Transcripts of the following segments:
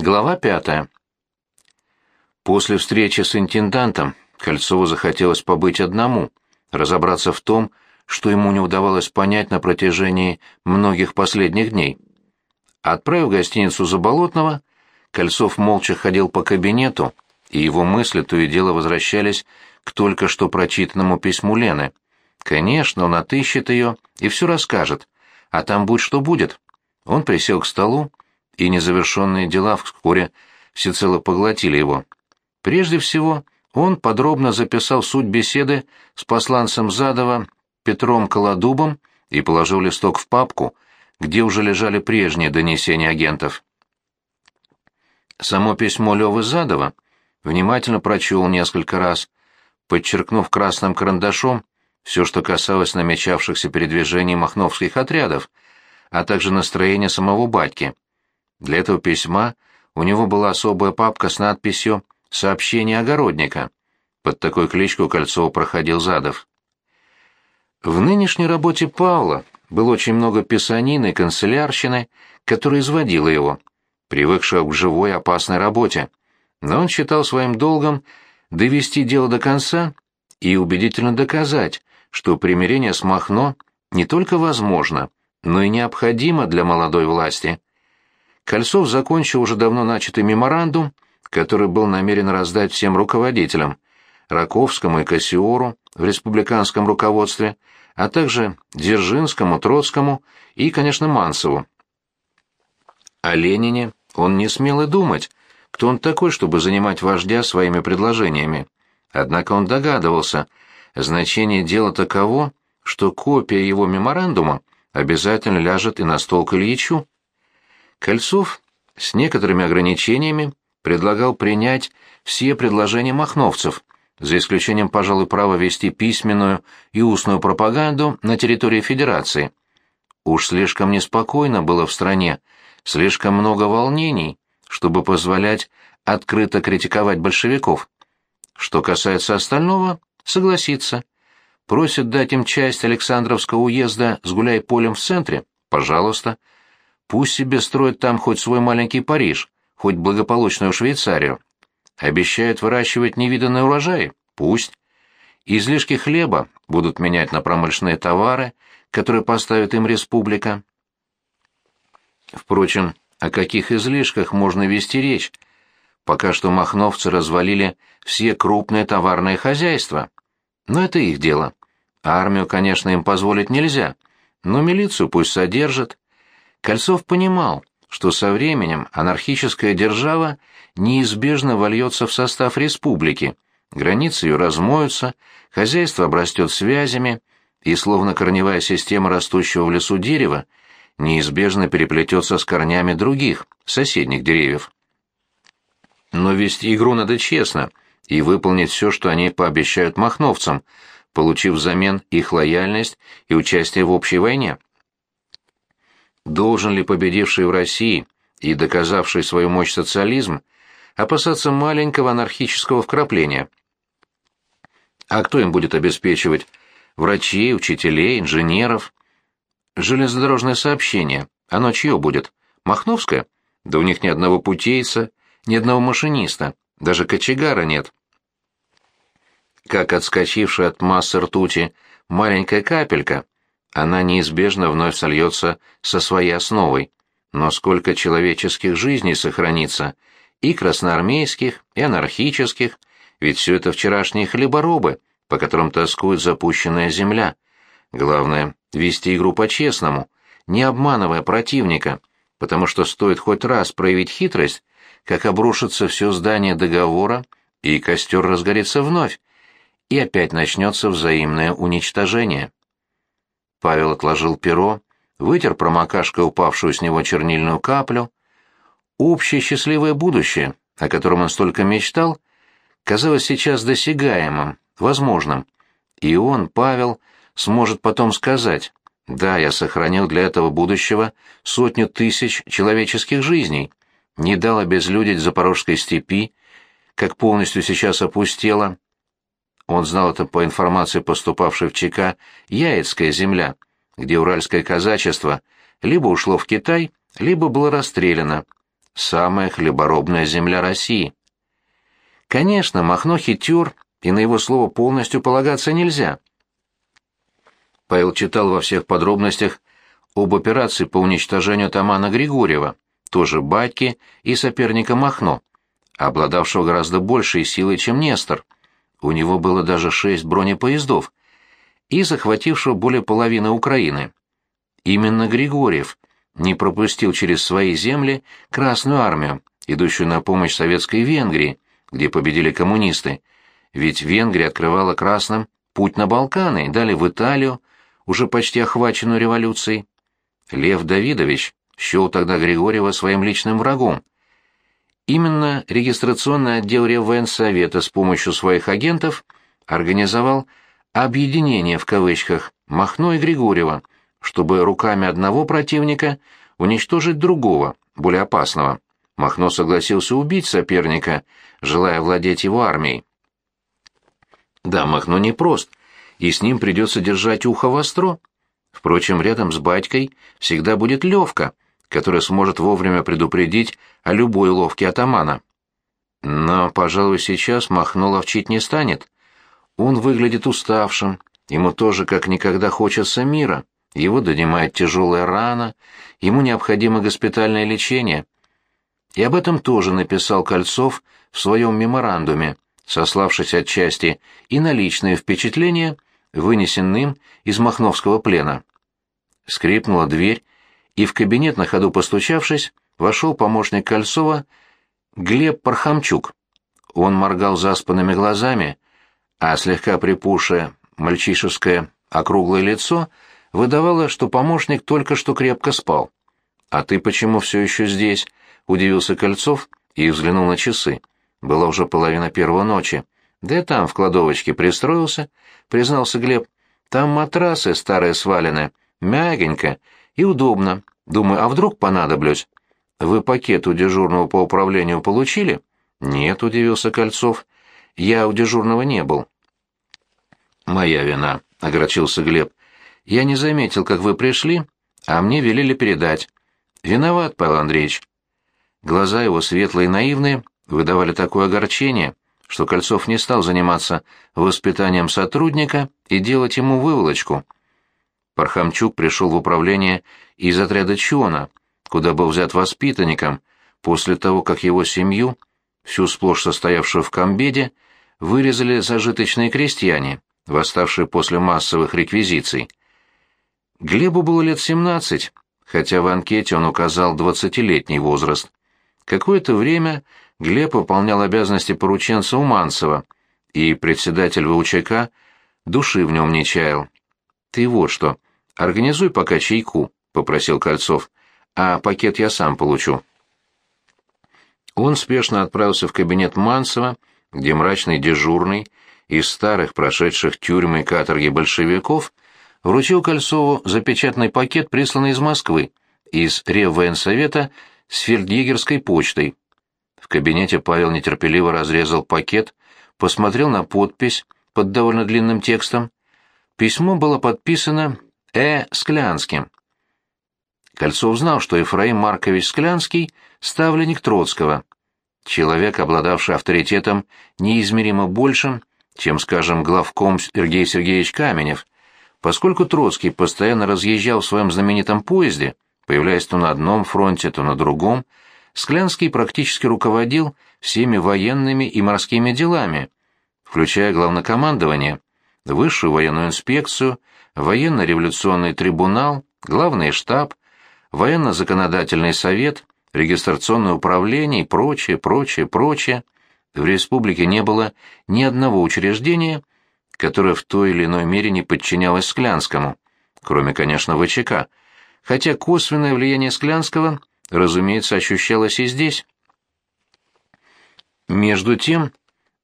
Глава пятая. После встречи с интендантом Кольцову захотелось побыть одному, разобраться в том, что ему не удавалось понять на протяжении многих последних дней. Отправив гостиницу Заболотного, Кольцов молча ходил по кабинету, и его мысли то и дело возвращались к только что прочитанному письму Лены. Конечно, он отыщет ее и все расскажет, а там будь что будет. Он присел к столу, и незавершенные дела вскоре всецело поглотили его. Прежде всего, он подробно записал суть беседы с посланцем Задова Петром Колодубом и положил листок в папку, где уже лежали прежние донесения агентов. Само письмо Лёвы Задова внимательно прочел несколько раз, подчеркнув красным карандашом все, что касалось намечавшихся передвижений махновских отрядов, а также настроения самого батьки. Для этого письма у него была особая папка с надписью «Сообщение огородника». Под такой кличку Кольцов проходил Задов. В нынешней работе Павла было очень много писанины и канцелярщины, которая изводила его, привыкшего к живой опасной работе. Но он считал своим долгом довести дело до конца и убедительно доказать, что примирение с Махно не только возможно, но и необходимо для молодой власти. Кольцов закончил уже давно начатый меморандум, который был намерен раздать всем руководителям, Раковскому и Кассиору в республиканском руководстве, а также Дзержинскому, Троцкому и, конечно, Мансову. О Ленине он не смел и думать, кто он такой, чтобы занимать вождя своими предложениями. Однако он догадывался, значение дела таково, что копия его меморандума обязательно ляжет и на стол к Ильичу. Кольцов с некоторыми ограничениями предлагал принять все предложения махновцев, за исключением, пожалуй, права вести письменную и устную пропаганду на территории Федерации. Уж слишком неспокойно было в стране, слишком много волнений, чтобы позволять открыто критиковать большевиков. Что касается остального, согласиться. Просят дать им часть Александровского уезда с гуляй-полем в центре? Пожалуйста. Пусть себе строят там хоть свой маленький Париж, хоть благополучную Швейцарию. Обещают выращивать невиданные урожаи? Пусть. Излишки хлеба будут менять на промышленные товары, которые поставит им республика. Впрочем, о каких излишках можно вести речь? Пока что махновцы развалили все крупные товарные хозяйства. Но это их дело. Армию, конечно, им позволить нельзя, но милицию пусть содержат. Кольцов понимал, что со временем анархическая держава неизбежно вольется в состав республики, границы ее размоются, хозяйство обрастет связями, и, словно корневая система растущего в лесу дерева, неизбежно переплетется с корнями других, соседних деревьев. Но вести игру надо честно и выполнить все, что они пообещают махновцам, получив взамен их лояльность и участие в общей войне. Должен ли победивший в России и доказавший свою мощь социализм опасаться маленького анархического вкрапления? А кто им будет обеспечивать? Врачей, учителей, инженеров? Железнодорожное сообщение. Оно чье будет? Махновское? Да у них ни одного путейца, ни одного машиниста, даже кочегара нет как отскочившая от массы ртути маленькая капелька, она неизбежно вновь сольется со своей основой. Но сколько человеческих жизней сохранится, и красноармейских, и анархических, ведь все это вчерашние хлеборобы, по которым тоскует запущенная земля. Главное — вести игру по-честному, не обманывая противника, потому что стоит хоть раз проявить хитрость, как обрушится все здание договора, и костер разгорится вновь, и опять начнется взаимное уничтожение. Павел отложил перо, вытер промокашкой упавшую с него чернильную каплю. Общее счастливое будущее, о котором он столько мечтал, казалось сейчас досягаемым, возможным. И он, Павел, сможет потом сказать, да, я сохранил для этого будущего сотню тысяч человеческих жизней, не дал обезлюдить Запорожской степи, как полностью сейчас опустела, он знал это по информации, поступавшей в ЧК, Яицкая земля, где уральское казачество либо ушло в Китай, либо было расстреляно. самая хлеборобная земля России. Конечно, Махно хитер, и на его слово полностью полагаться нельзя. Павел читал во всех подробностях об операции по уничтожению Тамана Григорьева, тоже батьки и соперника Махно, обладавшего гораздо большей силой, чем Нестор. У него было даже шесть бронепоездов, и захватившего более половины Украины. Именно Григорьев не пропустил через свои земли Красную армию, идущую на помощь советской Венгрии, где победили коммунисты, ведь Венгрия открывала красным путь на Балканы, далее в Италию, уже почти охваченную революцией. Лев Давидович счел тогда Григорьева своим личным врагом. Именно регистрационный отдел Реввоенсовета с помощью своих агентов организовал «объединение» в кавычках Махно и Григорьева, чтобы руками одного противника уничтожить другого, более опасного. Махно согласился убить соперника, желая владеть его армией. Да, Махно непрост, и с ним придется держать ухо востро. Впрочем, рядом с батькой всегда будет Левка, который сможет вовремя предупредить о любой ловке атамана. Но, пожалуй, сейчас Махно ловчить не станет. Он выглядит уставшим, ему тоже как никогда хочется мира, его донимает тяжелая рана, ему необходимо госпитальное лечение — и об этом тоже написал Кольцов в своем меморандуме, сославшись отчасти и на личные впечатления, вынесенным из Махновского плена. Скрипнула дверь, и в кабинет, на ходу постучавшись, вошел помощник Кольцова Глеб Пархамчук. Он моргал заспанными глазами, а слегка припухшее мальчишеское округлое лицо выдавало, что помощник только что крепко спал. «А ты почему все еще здесь?» Удивился Кольцов и взглянул на часы. Была уже половина первого ночи. Да и там в кладовочке пристроился, признался Глеб. Там матрасы старые свалены, мягенько и удобно. Думаю, а вдруг понадоблюсь? Вы пакет у дежурного по управлению получили? Нет, удивился Кольцов. Я у дежурного не был. Моя вина, огорчился Глеб. Я не заметил, как вы пришли, а мне велели передать. Виноват, Павел Андреевич. Глаза его светлые и наивные выдавали такое огорчение, что Кольцов не стал заниматься воспитанием сотрудника и делать ему выволочку. Пархамчук пришел в управление из отряда Чона, куда был взят воспитанником, после того, как его семью, всю сплошь состоявшую в комбеде, вырезали зажиточные крестьяне, восставшие после массовых реквизиций. Глебу было лет семнадцать, хотя в анкете он указал двадцатилетний возраст. Какое-то время Глеб выполнял обязанности порученца Уманцева, и председатель ВУЧК души в нем не чаял. «Ты вот что, организуй пока чайку», — попросил Кольцов, — «а пакет я сам получу». Он спешно отправился в кабинет Манцева, где мрачный дежурный из старых прошедших тюрьмы и каторги большевиков вручил Кольцову запечатанный пакет, присланный из Москвы, из Реввоенсовета с фельдъегерской почтой. В кабинете Павел нетерпеливо разрезал пакет, посмотрел на подпись под довольно длинным текстом. Письмо было подписано «Э. Склянским». Кольцов знал, что Ефраим Маркович Склянский — ставленник Троцкого, человек, обладавший авторитетом неизмеримо большим, чем, скажем, главком Сергей Сергеевич Каменев, поскольку Троцкий постоянно разъезжал в своем знаменитом поезде — Появляясь то на одном фронте, то на другом, Склянский практически руководил всеми военными и морскими делами, включая главнокомандование, высшую военную инспекцию, военно-революционный трибунал, главный штаб, военно-законодательный совет, регистрационное управление и прочее, прочее, прочее. В республике не было ни одного учреждения, которое в той или иной мере не подчинялось Склянскому, кроме, конечно, ВЧК – хотя косвенное влияние Склянского, разумеется, ощущалось и здесь. Между тем,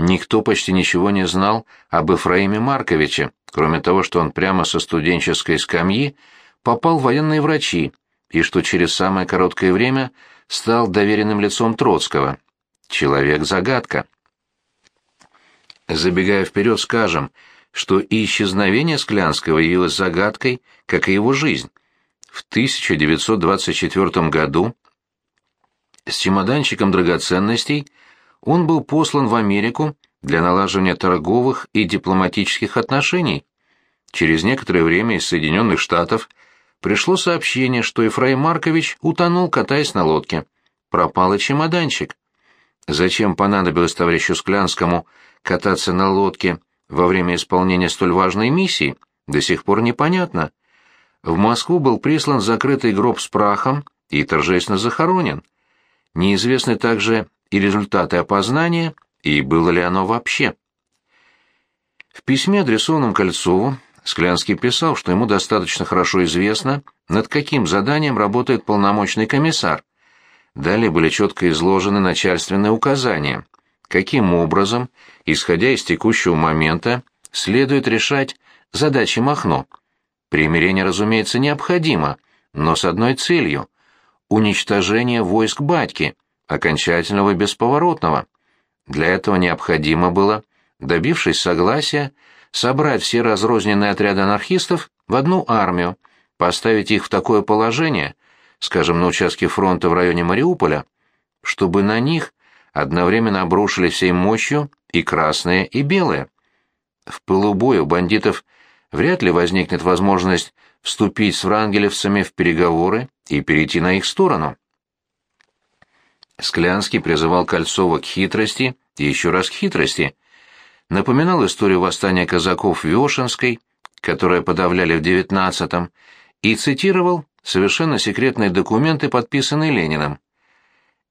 никто почти ничего не знал об Ефраиме Марковиче, кроме того, что он прямо со студенческой скамьи попал в военные врачи и что через самое короткое время стал доверенным лицом Троцкого. Человек-загадка. Забегая вперед, скажем, что и исчезновение Склянского явилось загадкой, как и его жизнь. В 1924 году С чемоданчиком драгоценностей он был послан в Америку для налаживания торговых и дипломатических отношений. Через некоторое время из Соединенных Штатов пришло сообщение, что Ефраим Маркович утонул, катаясь на лодке. Пропал и чемоданчик. Зачем понадобилось товарищу Склянскому кататься на лодке во время исполнения столь важной миссии, до сих пор непонятно. В Москву был прислан закрытый гроб с прахом и торжественно захоронен. Неизвестны также и результаты опознания, и было ли оно вообще. В письме, адресованном Кольцову, Склянский писал, что ему достаточно хорошо известно, над каким заданием работает полномочный комиссар. Далее были четко изложены начальственные указания, каким образом, исходя из текущего момента, следует решать задачи Махно. Примирение, разумеется, необходимо, но с одной целью – уничтожение войск Батьки, окончательного и бесповоротного. Для этого необходимо было, добившись согласия, собрать все разрозненные отряды анархистов в одну армию, поставить их в такое положение, скажем, на участке фронта в районе Мариуполя, чтобы на них одновременно обрушились всей мощью и красные, и белые. В пылу боя у бандитов вряд ли возникнет возможность вступить с врангелевцами в переговоры и перейти на их сторону. Склянский призывал Кольцова к хитрости и еще раз к хитрости. Напоминал историю восстания казаков в Вешенской, которое подавляли в девятнадцатом, и цитировал совершенно секретные документы, подписанные Лениным.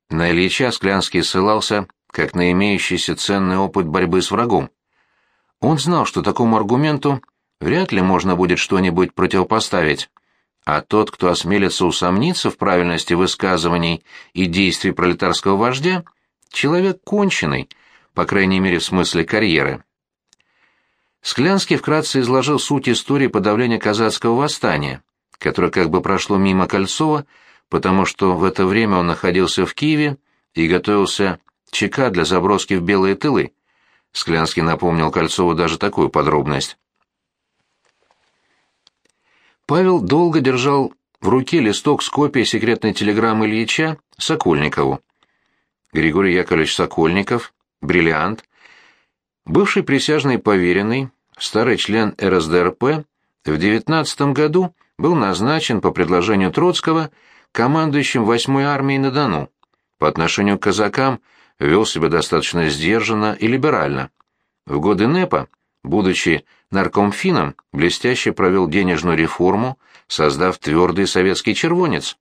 На Ильича Склянский ссылался как на имеющийся ценный опыт борьбы с врагом. Он знал, что такому аргументу вряд ли можно будет что-нибудь противопоставить, а тот, кто осмелится усомниться в правильности высказываний и действий пролетарского вождя, человек конченый, по крайней мере в смысле карьеры. Склянский вкратце изложил суть истории подавления казацкого восстания, которое как бы прошло мимо Кольцова, потому что в это время он находился в Киеве и готовился ЧК для заброски в белые тылы. Склянский напомнил Кольцову даже такую подробность. Павел долго держал в руке листок с копией секретной телеграммы Ильича Сокольникову. Григорий Яковлевич Сокольников, бриллиант, бывший присяжный поверенный, старый член РСДРП, в 19 году был назначен по предложению Троцкого командующим 8-й армией на Дону. По отношению к казакам вел себя достаточно сдержанно и либерально. В годы НЭПа, будучи наркомфином, блестяще провел денежную реформу, создав твердый советский червонец.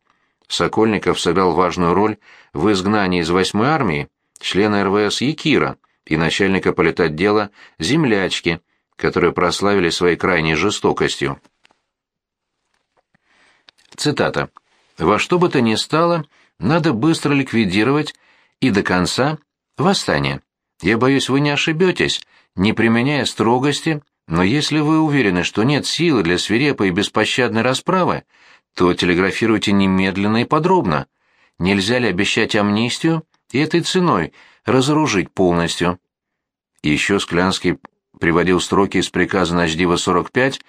Сокольников сыграл важную роль в изгнании из 8-й армии члена РВС Якира и начальника политотдела «Землячки», которые прославили своей крайней жестокостью. Цитата. «Во что бы то ни стало, надо быстро ликвидировать и до конца восстание. Я боюсь, вы не ошибетесь, не применяя строгости, но если вы уверены, что нет силы для свирепой и беспощадной расправы, то телеграфируйте немедленно и подробно. Нельзя ли обещать амнистию и этой ценой разоружить полностью?» Еще Склянский приводил строки из приказа Ночдива-45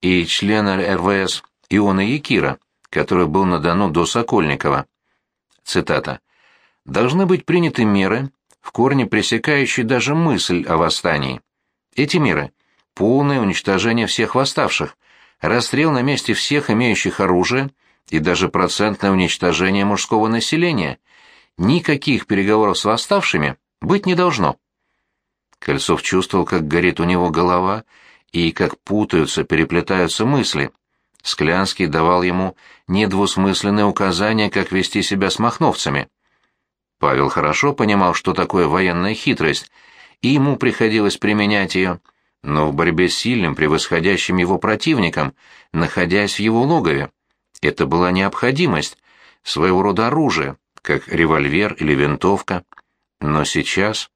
и члена РВС Иона Якира, который был на Дону до Сокольникова. Цитата. «Должны быть приняты меры, в корне пресекающие даже мысль о восстании. Эти меры — полное уничтожение всех восставших, расстрел на месте всех имеющих оружие и даже процентное уничтожение мужского населения. Никаких переговоров с восставшими быть не должно». Кольцов чувствовал, как горит у него голова и как путаются, переплетаются мысли — Склянский давал ему недвусмысленные указания, как вести себя с махновцами. Павел хорошо понимал, что такое военная хитрость, и ему приходилось применять ее, но в борьбе с сильным, превосходящим его противником, находясь в его логове. Это была необходимость, своего рода оружие, как револьвер или винтовка. Но сейчас...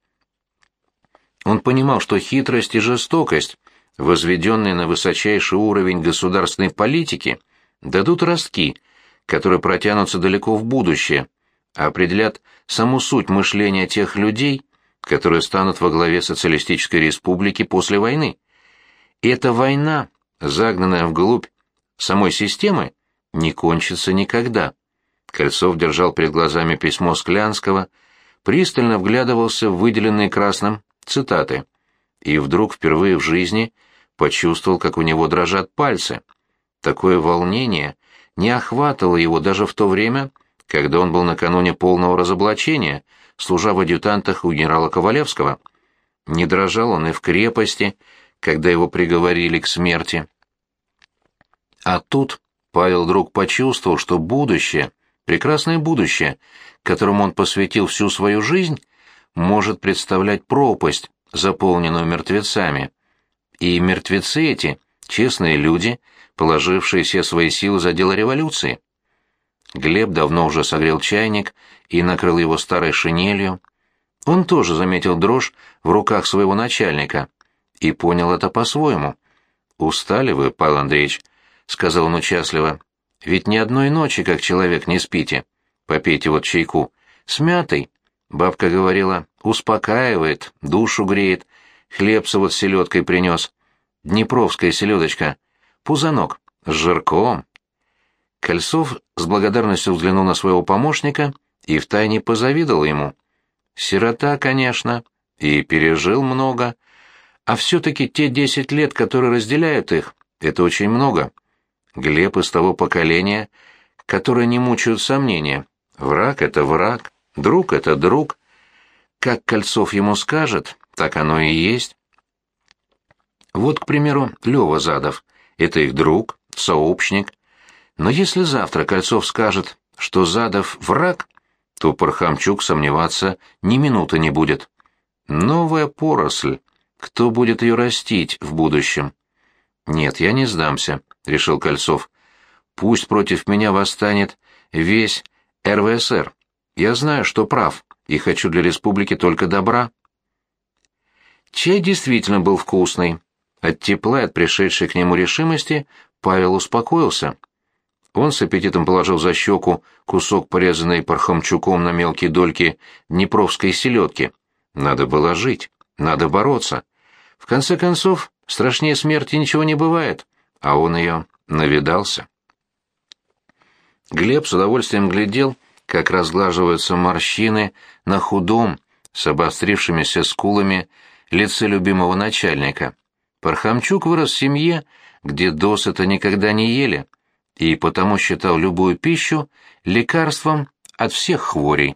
Он понимал, что хитрость и жестокость возведенные на высочайший уровень государственной политики, дадут ростки, которые протянутся далеко в будущее, определят саму суть мышления тех людей, которые станут во главе социалистической республики после войны. И эта война, загнанная вглубь самой системы, не кончится никогда. Кольцов держал перед глазами письмо Склянского, пристально вглядывался в выделенные красным цитаты. И вдруг впервые в жизни почувствовал, как у него дрожат пальцы. Такое волнение не охватывало его даже в то время, когда он был накануне полного разоблачения, служа в адъютантах у генерала Ковалевского. Не дрожал он и в крепости, когда его приговорили к смерти. А тут Павел вдруг почувствовал, что будущее, прекрасное будущее, которому он посвятил всю свою жизнь, может представлять пропасть, заполненную мертвецами. И мертвецы эти — честные люди, положившие все свои силы за дело революции. Глеб давно уже согрел чайник и накрыл его старой шинелью. Он тоже заметил дрожь в руках своего начальника и понял это по-своему. «Устали вы, Павел Андреевич?» — сказал он участливо. «Ведь ни одной ночи, как человек, не спите. Попейте вот чайку. С мятой. Бабка говорила, успокаивает, душу греет. Хлебца вот с селедкой принес. Днепровская селедочка. Пузанок. С жирком. Кольцов с благодарностью взглянул на своего помощника и втайне позавидовал ему. Сирота, конечно, и пережил много, а все-таки те десять лет, которые разделяют их, это очень много. Глеб из того поколения, которое не мучают сомнения. Враг — это враг, друг — это друг. Как Кольцов ему скажет, так оно и есть. Вот, к примеру, Лёва Задов. Это их друг, сообщник. Но если завтра Кольцов скажет, что Задов враг, то Пархамчук сомневаться ни минуты не будет. Новая поросль. Кто будет ее растить в будущем? Нет, я не сдамся, решил Кольцов. Пусть против меня восстанет весь РВСР. Я знаю, что прав, и хочу для республики только добра. Чай действительно был вкусный. От тепла и от пришедшей к нему решимости Павел успокоился. Он с аппетитом положил за щеку кусок порезанной пархомчуком на мелкие дольки днепровской селедки. Надо было жить, надо бороться. В конце концов, страшнее смерти ничего не бывает, а он ее навидался. Глеб с удовольствием глядел, как разглаживаются морщины на худом, с обострившимися скулами, лице любимого начальника. Пархамчук вырос в семье, где досыта никогда не ели, и потому считал любую пищу лекарством от всех хворей.